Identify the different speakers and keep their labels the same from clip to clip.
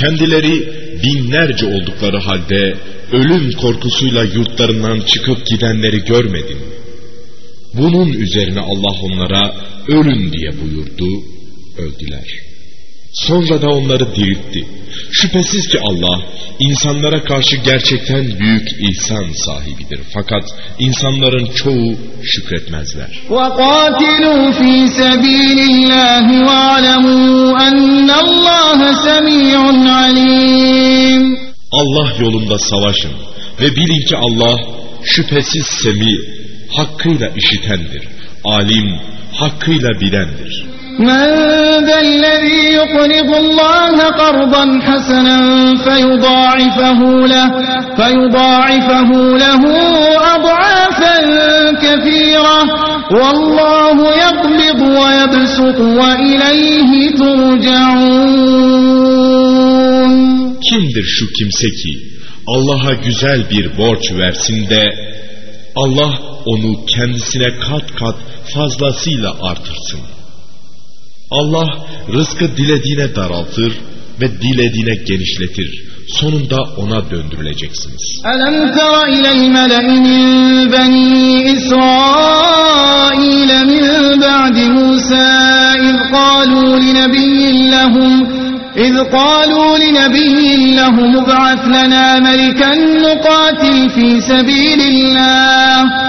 Speaker 1: Kendileri binlerce oldukları halde ölüm korkusuyla yurtlarından çıkıp gidenleri görmedin. Bunun üzerine Allah onlara ölün diye buyurdu, öldüler. Sonra da onları diriltti. Şüphesiz ki Allah insanlara karşı gerçekten büyük ihsan sahibidir. Fakat insanların çoğu şükretmezler.
Speaker 2: وقاتلوا في سبيل الله واعلموا أن الله سميع عليم
Speaker 1: Allah yolunda savaşın ve bilin ki Allah şüphesiz semi, hakkıyla işitendir. Alim, hakkıyla bilendir.
Speaker 2: من ذا الذي يقرض الله قرضا حسنا فيضاعفه له فيضاعفه له أضعافا كثيرة والله يقبض ويبسط وإليه ترجعون
Speaker 1: Kimdir şu kimse ki Allah'a güzel bir borç versin de Allah onu kendisine kat kat fazlasıyla artırsın. Allah rızkı dilediğine daraltır ve dilediğine genişletir. Sonunda ona döndürüleceksiniz.
Speaker 2: ألم تر إلى الملأ من بني إسرائيل من بعد موسى إذ قالوا لنبي لهم إذ قالوا لنبي لهم ابعث لنا ملكا نقاتل في سبيل الله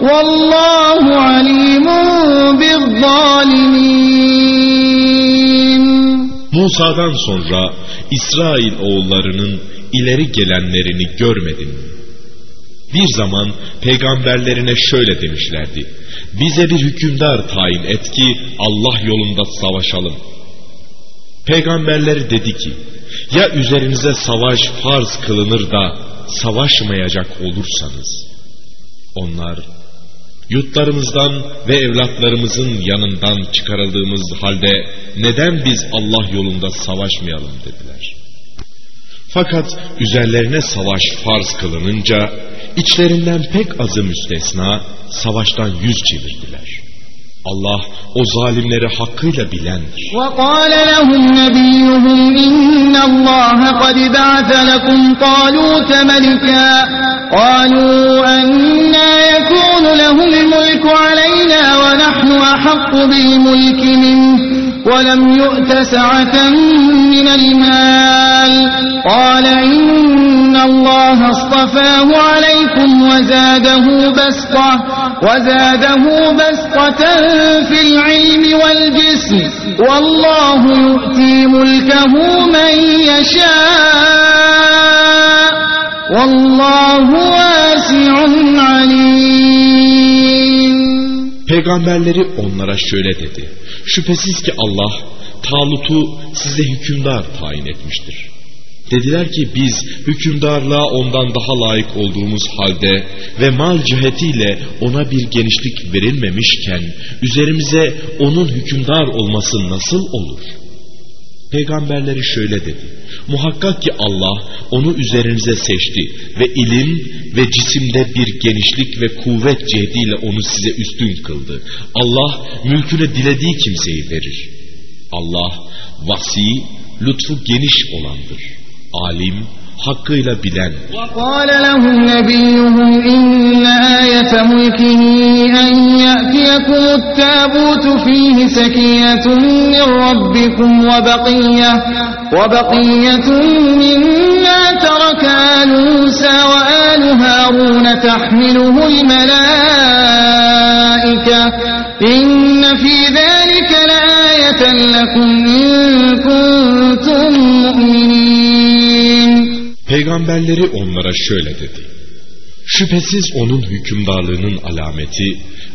Speaker 2: Vallahu alimun.
Speaker 1: Musa'dan sonra İsrail oğullarının ileri gelenlerini görmedin mi? Bir zaman peygamberlerine şöyle demişlerdi. Bize bir hükümdar tayin et ki Allah yolunda savaşalım. Peygamberleri dedi ki, ya üzerinize savaş farz kılınır da savaşmayacak olursanız. Onlar, yurtlarımızdan ve evlatlarımızın yanından çıkarıldığımız halde neden biz Allah yolunda savaşmayalım dediler. Fakat üzerlerine savaş farz kılınınca içlerinden pek azı müstesna savaştan yüz çevirdiler. Allah o zalimleri hakkıyla bilendir.
Speaker 2: وقال لهم نبيهم إن الله قد بعث لكم طالوت ملكا. قالوا أنا يكون له الملك علينا ونحن أحق بالملك منه. ولم يؤت سعة من المال. قال إن الله اصطفاه عليكم وزاده بسطة. وزاده بسطة في العلم والجسم والله يؤتي ملكه من يشاء والله واسع عليم
Speaker 1: Peygamberleri onlara şöyle dedi. Şüphesiz ki Allah Talut'u size hükümdar tayin etmiştir. Dediler ki biz hükümdarlığa ondan daha layık olduğumuz halde ve mal cihetiyle ona bir genişlik verilmemişken üzerimize onun hükümdar olması nasıl olur? Peygamberleri şöyle dedi. Muhakkak ki Allah onu üzerinize seçti ve ilim ve cisimde bir genişlik ve kuvvet cihetiyle onu size üstün kıldı. Allah mülkünü dilediği kimseyi verir. Allah vasi, lütfu geniş olandır. Alim, hakkıyla bilen.
Speaker 2: وقال لهم نبيهم إن آية ملكه أن يأتيكم التابوت فيه سكينة من ربكم وبقية وبقية مما ترك آل تحمله الملائكة إن في ذلك لآية لكم إن كنتم مؤمنين
Speaker 1: Peygamberleri onlara şöyle dedi. Şüphesiz onun hükümdarlığının alameti,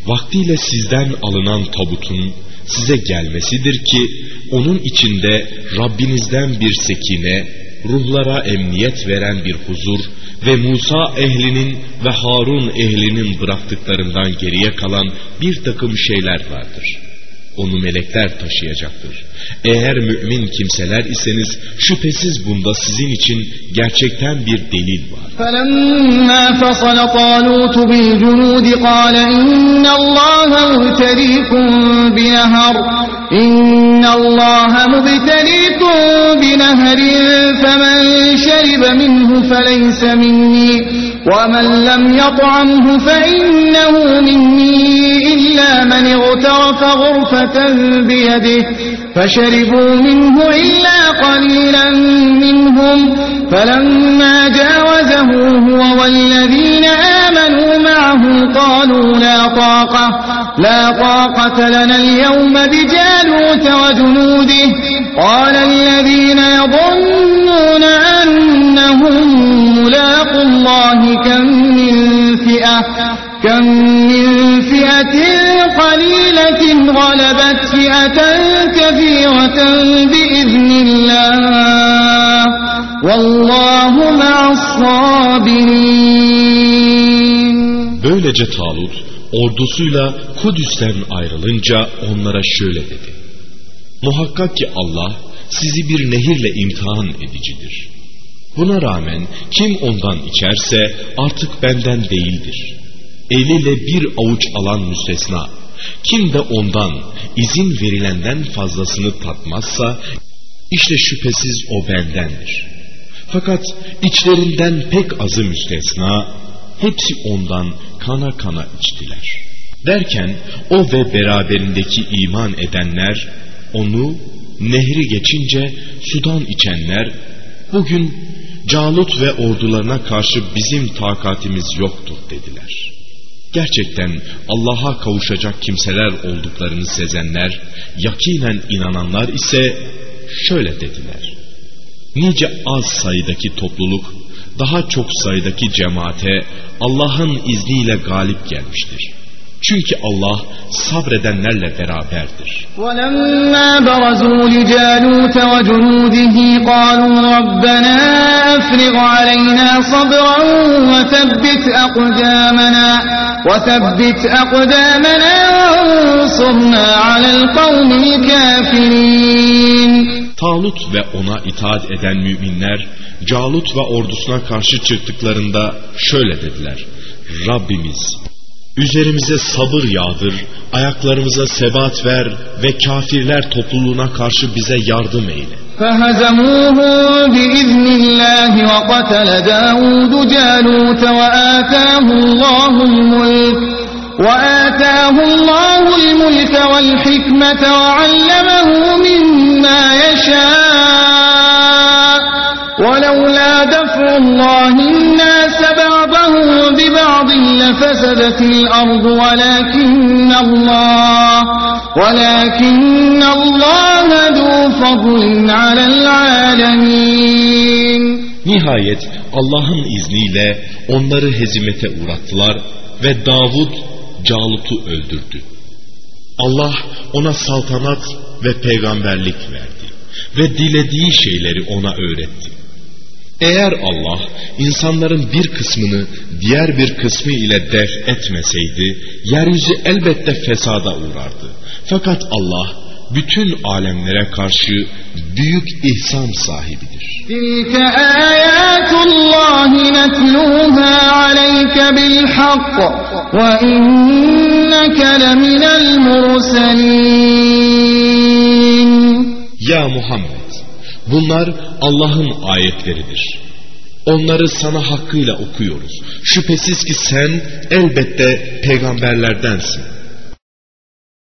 Speaker 1: vaktiyle sizden alınan tabutun size gelmesidir ki, onun içinde Rabbinizden bir sekine, ruhlara emniyet veren bir huzur ve Musa ehlinin ve Harun ehlinin bıraktıklarından geriye kalan bir takım şeyler vardır. Onu melekler taşıyacaktır. Eğer mümin kimseler iseniz şüphesiz bunda sizin için gerçekten bir delil var.
Speaker 2: فلما فصل طالوت بالجنود قال إن الله مبتليكم بنهر إن الله مبتليكم بنهر فمن شرب منه فليس مني ومن لم يطعمه فإنه مني إلا من اغترف غرفة بيده فشربوا منه إلا قليلا منهم فلما جاوزه هو والذين آمنوا معه قالوا لا طاقة لا طاقة لنا اليوم بجالوت وجنوده قال الذين يظنون أنهم كم من فئة قليلة غلبت فئة كثيرة بإذن الله والله مع الصابرين
Speaker 1: Böylece Talut ordusuyla Kudüs'ten ayrılınca onlara şöyle dedi. Muhakkak ki Allah sizi bir nehirle imtihan edicidir. Buna rağmen kim ondan içerse artık benden değildir. Eliyle bir avuç alan müstesna. Kim de ondan izin verilenden fazlasını tatmazsa işte şüphesiz o bendendir. Fakat içlerinden pek azı müstesna hepsi ondan kana kana içtiler. Derken o ve beraberindeki iman edenler onu nehri geçince sudan içenler bugün Calut ve ordularına karşı bizim takatimiz yoktur dediler. Gerçekten Allah'a kavuşacak kimseler olduklarını sezenler, yakinen inananlar ise şöyle dediler. Nice az sayıdaki topluluk daha çok sayıdaki cemaate Allah'ın izniyle galip gelmiştir. Çünkü Allah sabredenlerle beraberdir.
Speaker 2: ولما برزوا لجالوت وجنوده قالوا ربنا أفرغ علينا صبرا وثبت أقدامنا وثبت أقدامنا وانصرنا على القوم الكافرين
Speaker 1: Talut ve ona itaat eden müminler Calut ve ordusuna karşı çıktıklarında şöyle dediler. Rabbimiz üzerimize sabır yağdır, ayaklarımıza sebat ver ve kafirler topluluğuna karşı bize yardım eyle.
Speaker 2: فهزموهم بإذن الله وقتل داود جالوت وآتاه الله الملك وآتاه الله الملك والحكمة وعلمه مما يشاء ولولا دفع الله الناس بعضهم ببعض لفسدت الأرض ولكن الله ولكن الله ذو فضل على العالمين
Speaker 1: Nihayet Allah'ın izniyle onları hezimete uğrattılar ve Davud Calut'u öldürdü. Allah ona saltanat ve peygamberlik verdi ve dilediği şeyleri ona öğretti. Eğer Allah insanların bir kısmını diğer bir kısmı ile def etmeseydi, yeryüzü elbette fesada uğrardı. Fakat Allah bütün alemlere karşı büyük ihsan sahibidir.
Speaker 2: Tilke ayatullahi netluha aleyke bilhak ve inneke leminel murselin.
Speaker 1: Ya Muhammed! Bunlar Allah'ın ayetleridir. Onları sana hakkıyla okuyoruz. Şüphesiz ki sen elbette peygamberlerdensin.